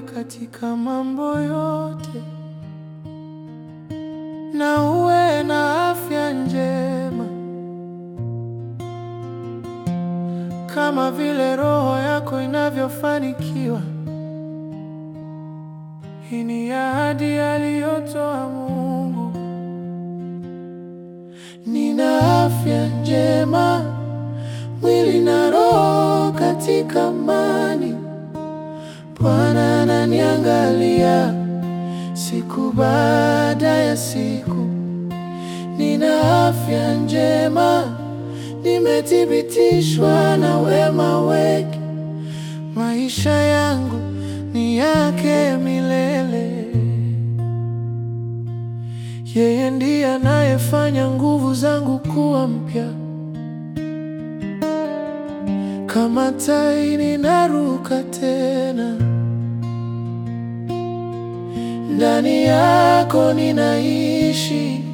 katika mambo yote, na uwe na afya njema kama vile roho yako inavyofanikiwa. Hii ni ahadi aliyotoa Mungu. Nina afya njema, mwili na roho katika amani. Bwana ananiangalia siku baada ya siku. Nina afya njema, nimethibitishwa na wema wake. Maisha yangu ni yake milele. Yeye ndiye anayefanya nguvu zangu kuwa mpya. Kama tai ninaruka tena. Ndani yako ninaishi,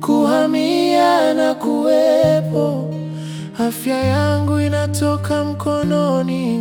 kuhamia na kuwepo. Afya yangu inatoka mkononi